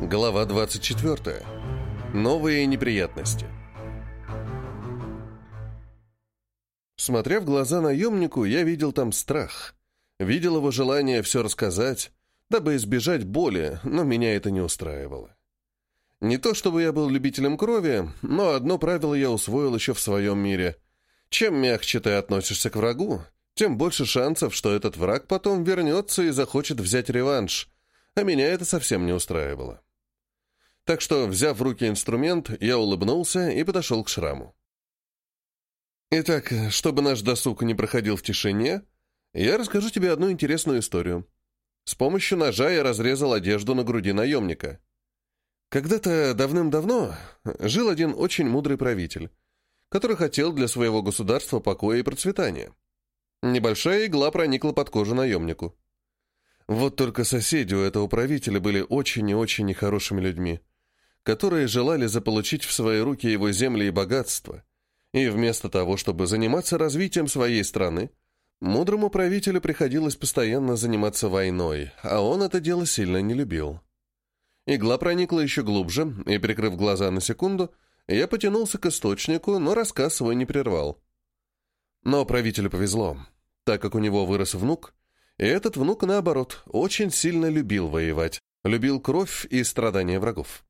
Глава 24. Новые неприятности. Смотря в глаза наемнику, я видел там страх. Видел его желание все рассказать, дабы избежать боли, но меня это не устраивало. Не то чтобы я был любителем крови, но одно правило я усвоил еще в своем мире. Чем мягче ты относишься к врагу, тем больше шансов, что этот враг потом вернется и захочет взять реванш, а меня это совсем не устраивало. Так что, взяв в руки инструмент, я улыбнулся и подошел к шраму. Итак, чтобы наш досуг не проходил в тишине, я расскажу тебе одну интересную историю. С помощью ножа я разрезал одежду на груди наемника. Когда-то давным-давно жил один очень мудрый правитель, который хотел для своего государства покоя и процветания. Небольшая игла проникла под кожу наемнику. Вот только соседи у этого правителя были очень и очень нехорошими людьми, которые желали заполучить в свои руки его земли и богатства, и вместо того, чтобы заниматься развитием своей страны, мудрому правителю приходилось постоянно заниматься войной, а он это дело сильно не любил. Игла проникла еще глубже, и, прикрыв глаза на секунду, я потянулся к источнику, но рассказ свой не прервал. Но правителю повезло, так как у него вырос внук, и этот внук, наоборот, очень сильно любил воевать, любил кровь и страдания врагов.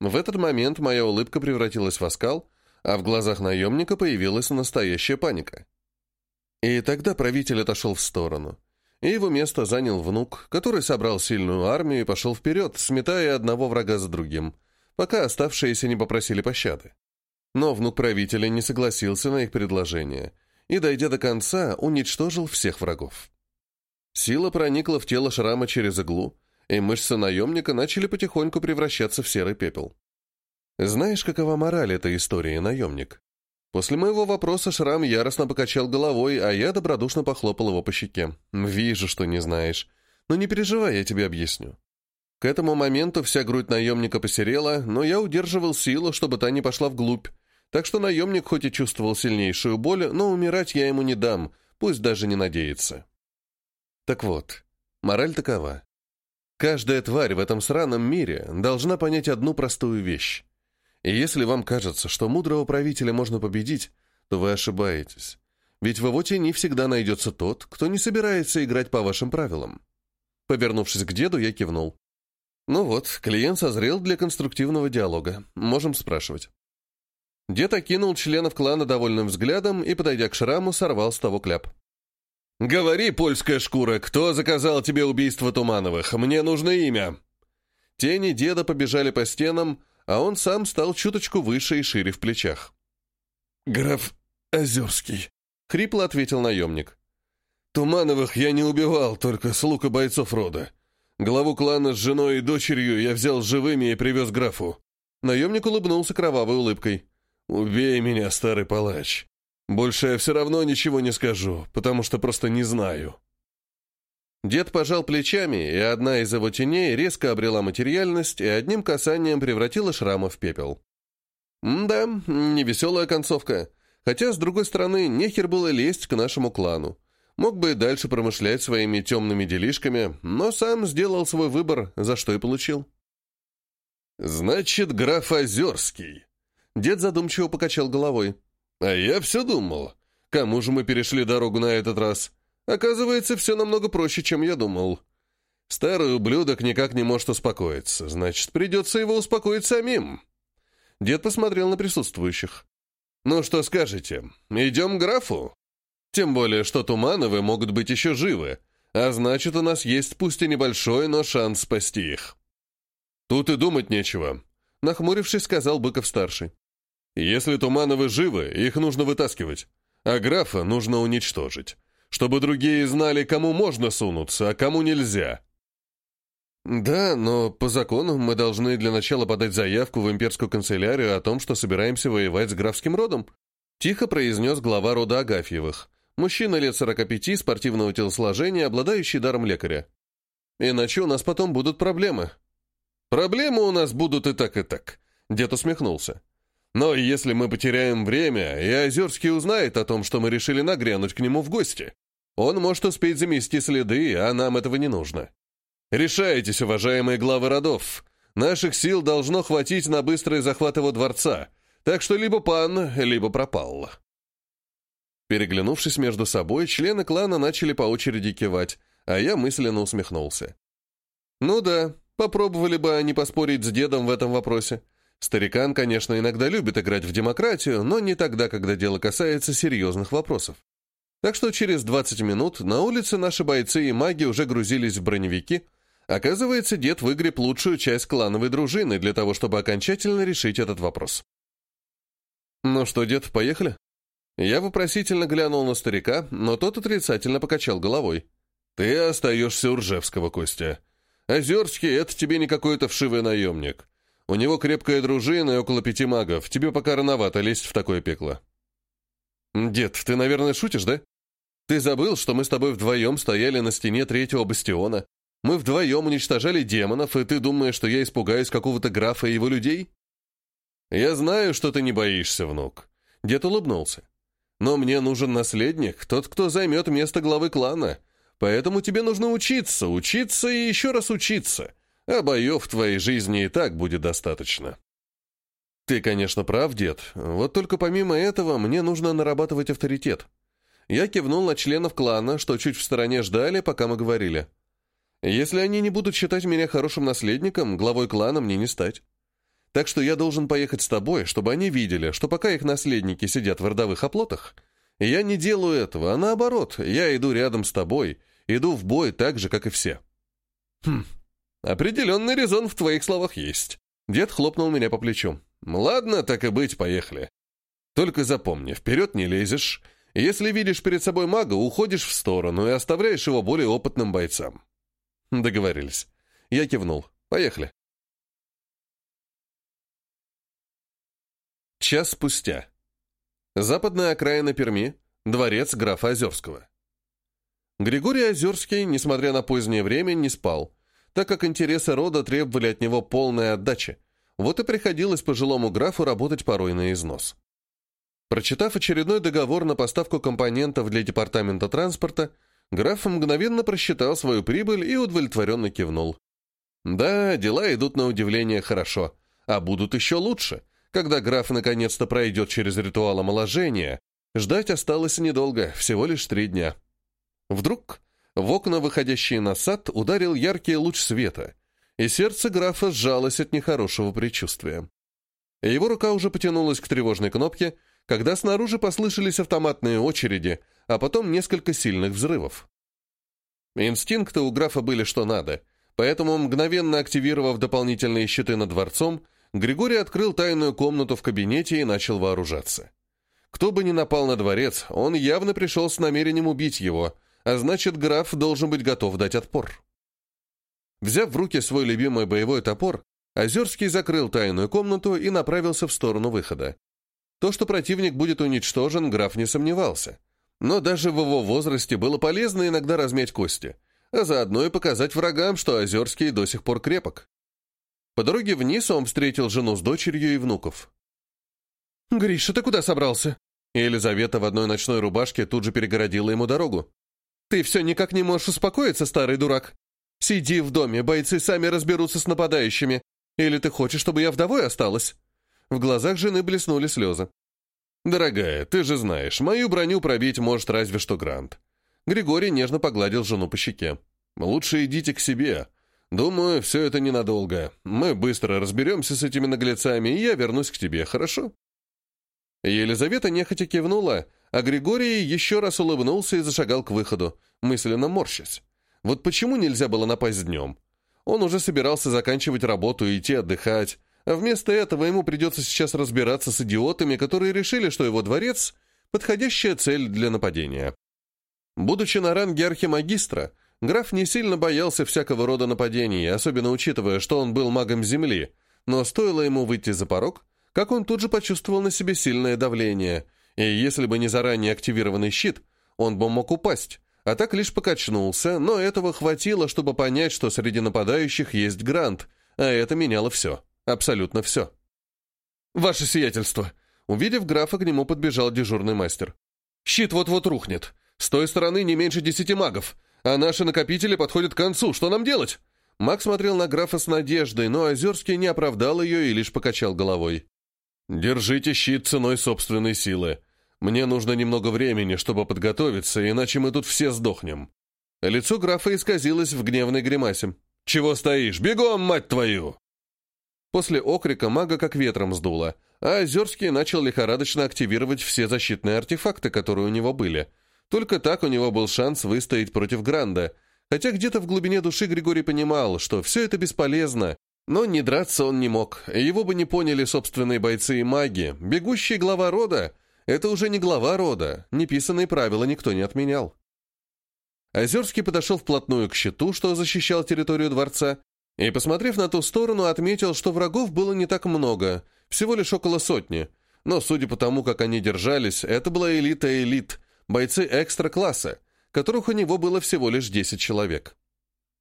В этот момент моя улыбка превратилась в оскал, а в глазах наемника появилась настоящая паника. И тогда правитель отошел в сторону, и его место занял внук, который собрал сильную армию и пошел вперед, сметая одного врага за другим, пока оставшиеся не попросили пощады. Но внук правителя не согласился на их предложение и, дойдя до конца, уничтожил всех врагов. Сила проникла в тело шрама через иглу, и мышцы наемника начали потихоньку превращаться в серый пепел. Знаешь, какова мораль этой истории, наемник? После моего вопроса Шрам яростно покачал головой, а я добродушно похлопал его по щеке. «Вижу, что не знаешь. Но не переживай, я тебе объясню». К этому моменту вся грудь наемника посерела, но я удерживал силу, чтобы та не пошла вглубь. Так что наемник хоть и чувствовал сильнейшую боль, но умирать я ему не дам, пусть даже не надеется. Так вот, мораль такова. Каждая тварь в этом сраном мире должна понять одну простую вещь. И если вам кажется, что мудрого правителя можно победить, то вы ошибаетесь. Ведь в его тени всегда найдется тот, кто не собирается играть по вашим правилам. Повернувшись к деду, я кивнул. Ну вот, клиент созрел для конструктивного диалога. Можем спрашивать. Дед окинул членов клана довольным взглядом и, подойдя к шраму, сорвал с того кляп. «Говори, польская шкура, кто заказал тебе убийство Тумановых? Мне нужно имя!» Тени деда побежали по стенам, а он сам стал чуточку выше и шире в плечах. «Граф Озерский», — хрипло ответил наемник. «Тумановых я не убивал, только слуг и бойцов рода. Главу клана с женой и дочерью я взял живыми и привез графу». Наемник улыбнулся кровавой улыбкой. «Убей меня, старый палач. Больше я все равно ничего не скажу, потому что просто не знаю». Дед пожал плечами, и одна из его теней резко обрела материальность и одним касанием превратила шрама в пепел. да, невеселая концовка. Хотя, с другой стороны, нехер было лезть к нашему клану. Мог бы и дальше промышлять своими темными делишками, но сам сделал свой выбор, за что и получил. «Значит, граф Озерский». Дед задумчиво покачал головой. А я все думал, кому же мы перешли дорогу на этот раз? Оказывается, все намного проще, чем я думал. Старый ублюдок никак не может успокоиться, значит, придется его успокоить самим. Дед посмотрел на присутствующих. «Ну что скажете, идем к графу? Тем более, что Тумановы могут быть еще живы, а значит, у нас есть пусть и небольшой, но шанс спасти их». «Тут и думать нечего», — нахмурившись, сказал Быков-старший. Если Тумановы живы, их нужно вытаскивать, а графа нужно уничтожить, чтобы другие знали, кому можно сунуться, а кому нельзя. Да, но по закону мы должны для начала подать заявку в имперскую канцелярию о том, что собираемся воевать с графским родом, тихо произнес глава рода Агафьевых, мужчина лет 45, спортивного телосложения, обладающий даром лекаря. Иначе у нас потом будут проблемы. Проблемы у нас будут и так, и так. Дед усмехнулся. Но если мы потеряем время, и Озерский узнает о том, что мы решили нагрянуть к нему в гости, он может успеть замести следы, а нам этого не нужно. Решайтесь, уважаемые главы родов. Наших сил должно хватить на быстрый захват его дворца, так что либо пан, либо пропал. Переглянувшись между собой, члены клана начали по очереди кивать, а я мысленно усмехнулся. Ну да, попробовали бы они поспорить с дедом в этом вопросе. Старикан, конечно, иногда любит играть в демократию, но не тогда, когда дело касается серьезных вопросов. Так что через 20 минут на улице наши бойцы и маги уже грузились в броневики. Оказывается, дед выгреб лучшую часть клановой дружины для того, чтобы окончательно решить этот вопрос. «Ну что, дед, поехали?» Я вопросительно глянул на старика, но тот отрицательно покачал головой. «Ты остаешься у Ржевского, Костя. Озерский — это тебе не какой-то вшивый наемник. У него крепкая дружина и около пяти магов. Тебе пока рановато лезть в такое пекло». «Дед, ты, наверное, шутишь, да? Ты забыл, что мы с тобой вдвоем стояли на стене третьего бастиона? Мы вдвоем уничтожали демонов, и ты думаешь, что я испугаюсь какого-то графа и его людей?» «Я знаю, что ты не боишься, внук». Дед улыбнулся. Но мне нужен наследник, тот, кто займет место главы клана. Поэтому тебе нужно учиться, учиться и еще раз учиться. А боев в твоей жизни и так будет достаточно. Ты, конечно, прав, дед. Вот только помимо этого мне нужно нарабатывать авторитет. Я кивнул на членов клана, что чуть в стороне ждали, пока мы говорили. Если они не будут считать меня хорошим наследником, главой клана мне не стать. Так что я должен поехать с тобой, чтобы они видели, что пока их наследники сидят в родовых оплотах, я не делаю этого, а наоборот, я иду рядом с тобой, иду в бой так же, как и все. Хм, определенный резон в твоих словах есть. Дед хлопнул меня по плечу. Ладно, так и быть, поехали. Только запомни, вперед не лезешь. Если видишь перед собой мага, уходишь в сторону и оставляешь его более опытным бойцам. Договорились. Я кивнул. Поехали. Час спустя. Западная окраина Перми, дворец графа Озерского. Григорий Озерский, несмотря на позднее время, не спал, так как интересы рода требовали от него полной отдачи, вот и приходилось пожилому графу работать порой на износ. Прочитав очередной договор на поставку компонентов для департамента транспорта, граф мгновенно просчитал свою прибыль и удовлетворенно кивнул. Да, дела идут на удивление хорошо, а будут еще лучше, когда граф наконец-то пройдет через ритуал омоложения, ждать осталось недолго, всего лишь три дня. Вдруг в окна, выходящие на сад, ударил яркий луч света, и сердце графа сжалось от нехорошего предчувствия. Его рука уже потянулась к тревожной кнопке, когда снаружи послышались автоматные очереди, а потом несколько сильных взрывов. Инстинкты у графа были что надо, поэтому, мгновенно активировав дополнительные щиты над дворцом, Григорий открыл тайную комнату в кабинете и начал вооружаться. Кто бы ни напал на дворец, он явно пришел с намерением убить его, а значит, граф должен быть готов дать отпор. Взяв в руки свой любимый боевой топор, Озерский закрыл тайную комнату и направился в сторону выхода. То, что противник будет уничтожен, граф не сомневался. Но даже в его возрасте было полезно иногда размять кости, а заодно и показать врагам, что Озерский до сих пор крепок. По дороге вниз он встретил жену с дочерью и внуков. «Гриша, ты куда собрался?» Елизавета в одной ночной рубашке тут же перегородила ему дорогу. «Ты все никак не можешь успокоиться, старый дурак. Сиди в доме, бойцы сами разберутся с нападающими. Или ты хочешь, чтобы я вдовой осталась?» В глазах жены блеснули слезы. «Дорогая, ты же знаешь, мою броню пробить может разве что Грант». Григорий нежно погладил жену по щеке. «Лучше идите к себе, «Думаю, все это ненадолго. Мы быстро разберемся с этими наглецами, и я вернусь к тебе, хорошо?» Елизавета нехотя кивнула, а Григорий еще раз улыбнулся и зашагал к выходу, мысленно морщась. Вот почему нельзя было напасть днем? Он уже собирался заканчивать работу и идти отдыхать, а вместо этого ему придется сейчас разбираться с идиотами, которые решили, что его дворец — подходящая цель для нападения. Будучи на ранге архимагистра, Граф не сильно боялся всякого рода нападений, особенно учитывая, что он был магом Земли, но стоило ему выйти за порог, как он тут же почувствовал на себе сильное давление, и если бы не заранее активированный щит, он бы мог упасть, а так лишь покачнулся, но этого хватило, чтобы понять, что среди нападающих есть Грант, а это меняло все, абсолютно все. «Ваше сиятельство!» Увидев графа, к нему подбежал дежурный мастер. «Щит вот-вот рухнет. С той стороны не меньше десяти магов. А наши накопители подходят к концу. Что нам делать? Маг смотрел на графа с надеждой, но Озерский не оправдал ее и лишь покачал головой. «Держите щит ценой собственной силы. Мне нужно немного времени, чтобы подготовиться, иначе мы тут все сдохнем». Лицо графа исказилось в гневной гримасе. «Чего стоишь? Бегом, мать твою!» После окрика мага как ветром сдуло, а Озерский начал лихорадочно активировать все защитные артефакты, которые у него были. Только так у него был шанс выстоять против Гранда, хотя где-то в глубине души Григорий понимал, что все это бесполезно, но не драться он не мог, его бы не поняли собственные бойцы и маги. Бегущий глава рода — это уже не глава рода, неписанные правила никто не отменял. Озерский подошел вплотную к щиту, что защищал территорию дворца, и, посмотрев на ту сторону, отметил, что врагов было не так много, всего лишь около сотни. Но, судя по тому, как они держались, это была элита элит, бойцы экстра-класса, которых у него было всего лишь 10 человек.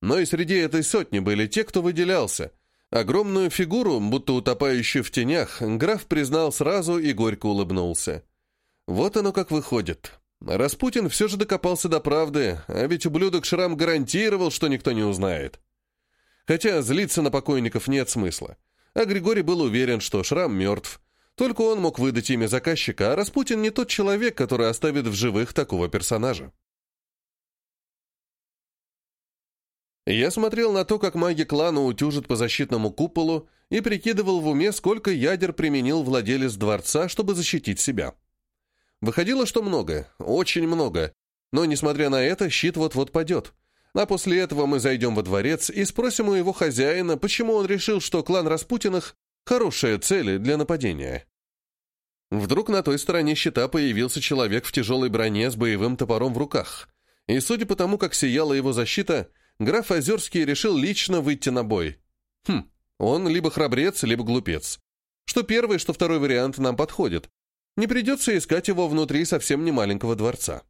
Но и среди этой сотни были те, кто выделялся. Огромную фигуру, будто утопающую в тенях, граф признал сразу и горько улыбнулся. Вот оно как выходит. Распутин все же докопался до правды, а ведь ублюдок Шрам гарантировал, что никто не узнает. Хотя злиться на покойников нет смысла. А Григорий был уверен, что Шрам мертв. Только он мог выдать имя заказчика, а Распутин не тот человек, который оставит в живых такого персонажа. Я смотрел на то, как маги клана утюжат по защитному куполу и прикидывал в уме, сколько ядер применил владелец дворца, чтобы защитить себя. Выходило, что много, очень много. Но, несмотря на это, щит вот-вот падет. А после этого мы зайдем во дворец и спросим у его хозяина, почему он решил, что клан Распутиных — хорошая цель для нападения. Вдруг на той стороне щита появился человек в тяжелой броне с боевым топором в руках. И судя по тому, как сияла его защита, граф Озерский решил лично выйти на бой. Хм, он либо храбрец, либо глупец. Что первый, что второй вариант нам подходит. Не придется искать его внутри совсем не маленького дворца.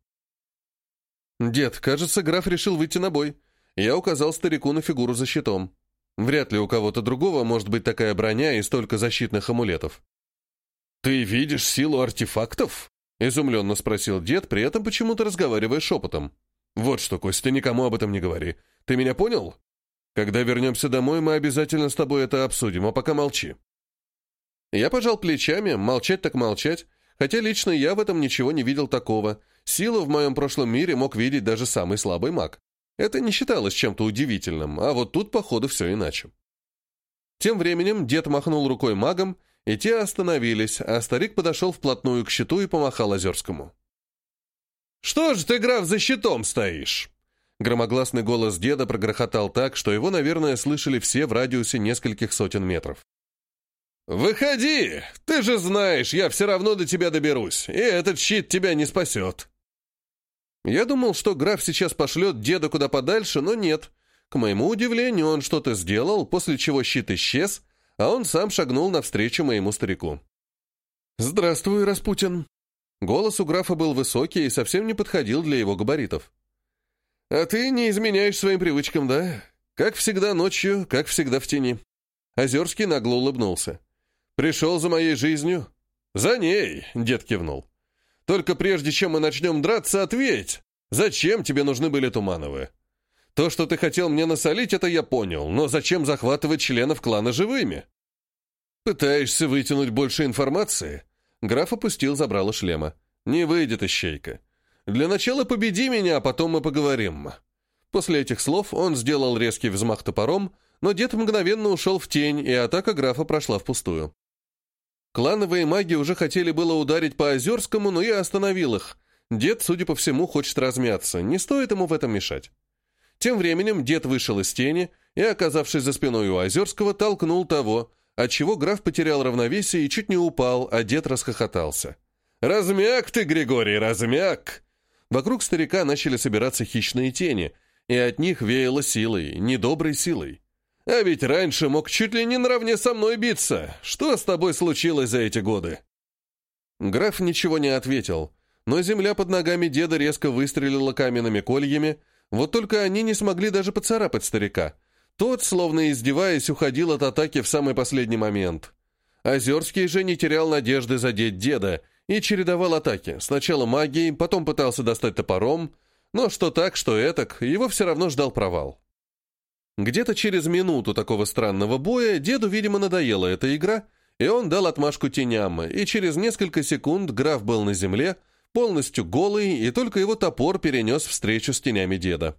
«Дед, кажется, граф решил выйти на бой». Я указал старику на фигуру за щитом. Вряд ли у кого-то другого может быть такая броня и столько защитных амулетов. «Ты видишь силу артефактов?» — изумленно спросил дед, при этом почему-то разговаривая шепотом. «Вот что, Кость, ты никому об этом не говори. Ты меня понял? Когда вернемся домой, мы обязательно с тобой это обсудим, а пока молчи». Я пожал плечами, молчать так молчать, хотя лично я в этом ничего не видел такого, Силу в моем прошлом мире мог видеть даже самый слабый маг. Это не считалось чем-то удивительным, а вот тут, походу, все иначе. Тем временем дед махнул рукой магом, и те остановились, а старик подошел вплотную к щиту и помахал Озерскому. «Что же ты, граф, за щитом стоишь?» Громогласный голос деда прогрохотал так, что его, наверное, слышали все в радиусе нескольких сотен метров. «Выходи! Ты же знаешь, я все равно до тебя доберусь, и этот щит тебя не спасет!» Я думал, что граф сейчас пошлет деда куда подальше, но нет. К моему удивлению, он что-то сделал, после чего щит исчез, а он сам шагнул навстречу моему старику. «Здравствуй, Распутин!» Голос у графа был высокий и совсем не подходил для его габаритов. «А ты не изменяешь своим привычкам, да? Как всегда ночью, как всегда в тени». Озерский нагло улыбнулся. «Пришел за моей жизнью?» «За ней!» — дед кивнул. Только прежде чем мы начнем драться, ответь, зачем тебе нужны были Тумановы? То, что ты хотел мне насолить, это я понял, но зачем захватывать членов клана живыми? Пытаешься вытянуть больше информации? Граф опустил забрало шлема. Не выйдет ищейка. Для начала победи меня, а потом мы поговорим. После этих слов он сделал резкий взмах топором, но дед мгновенно ушел в тень, и атака графа прошла впустую. Клановые маги уже хотели было ударить по Озерскому, но я остановил их. Дед, судя по всему, хочет размяться, не стоит ему в этом мешать. Тем временем дед вышел из тени и, оказавшись за спиной у Озерского, толкнул того, отчего граф потерял равновесие и чуть не упал, а дед расхохотался. «Размяк ты, Григорий, размяк!» Вокруг старика начали собираться хищные тени, и от них веяло силой, недоброй силой. А ведь раньше мог чуть ли не наравне со мной биться. Что с тобой случилось за эти годы?» Граф ничего не ответил, но земля под ногами деда резко выстрелила каменными кольями, вот только они не смогли даже поцарапать старика. Тот, словно издеваясь, уходил от атаки в самый последний момент. Озерский же не терял надежды задеть деда и чередовал атаки. Сначала магией, потом пытался достать топором, но что так, что этак, его все равно ждал провал. Где-то через минуту такого странного боя деду, видимо, надоела эта игра, и он дал отмашку теням, и через несколько секунд граф был на земле, полностью голый, и только его топор перенес встречу с тенями деда.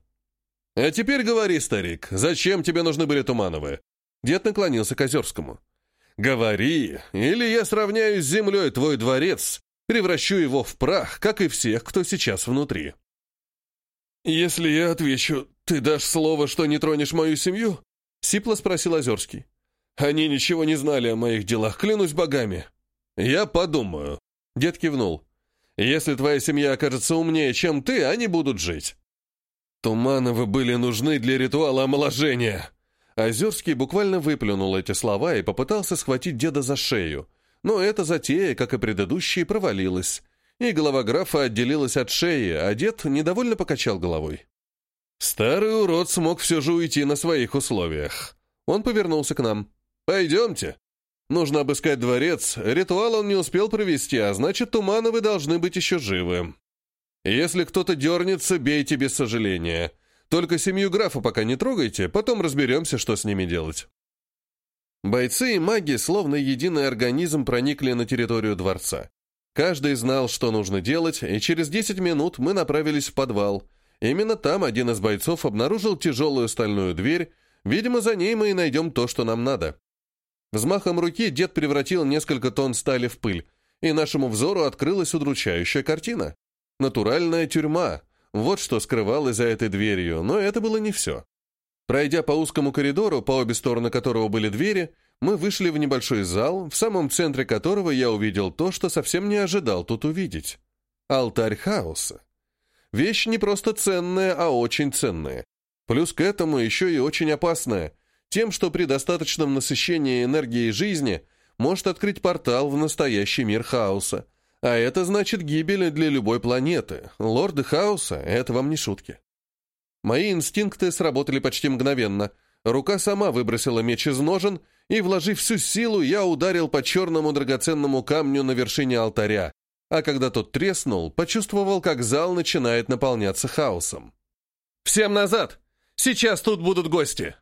«А теперь говори, старик, зачем тебе нужны были Тумановые?» Дед наклонился к Озерскому. «Говори, или я сравняю с землей твой дворец, превращу его в прах, как и всех, кто сейчас внутри». «Если я отвечу, ты дашь слово, что не тронешь мою семью?» — сипло спросил Озерский. «Они ничего не знали о моих делах, клянусь богами». «Я подумаю», — дед кивнул. «Если твоя семья окажется умнее, чем ты, они будут жить». Тумановы были нужны для ритуала омоложения. Озерский буквально выплюнул эти слова и попытался схватить деда за шею. Но эта затея, как и предыдущие, провалилась. И голова графа отделилась от шеи, а дед недовольно покачал головой. Старый урод смог все же уйти на своих условиях. Он повернулся к нам. «Пойдемте. Нужно обыскать дворец. Ритуал он не успел провести, а значит, Тумановы должны быть еще живы. Если кто-то дернется, бейте без сожаления. Только семью графа пока не трогайте, потом разберемся, что с ними делать. Бойцы и маги, словно единый организм, проникли на территорию дворца. Каждый знал, что нужно делать, и через 10 минут мы направились в подвал. Именно там один из бойцов обнаружил тяжелую стальную дверь, видимо, за ней мы и найдем то, что нам надо. Взмахом руки дед превратил несколько тонн стали в пыль, и нашему взору открылась удручающая картина. Натуральная тюрьма, вот что скрывалось за этой дверью, но это было не все. Пройдя по узкому коридору, по обе стороны которого были двери, мы вышли в небольшой зал, в самом центре которого я увидел то, что совсем не ожидал тут увидеть. Алтарь хаоса. Вещь не просто ценная, а очень ценная. Плюс к этому еще и очень опасная, тем, что при достаточном насыщении энергии жизни может открыть портал в настоящий мир хаоса, а это значит гибель для любой планеты. Лорды хаоса — это вам не шутки. Мои инстинкты сработали почти мгновенно. Рука сама выбросила меч из ножен, и, вложив всю силу, я ударил по черному драгоценному камню на вершине алтаря, а когда тот треснул, почувствовал, как зал начинает наполняться хаосом. «Всем назад! Сейчас тут будут гости!»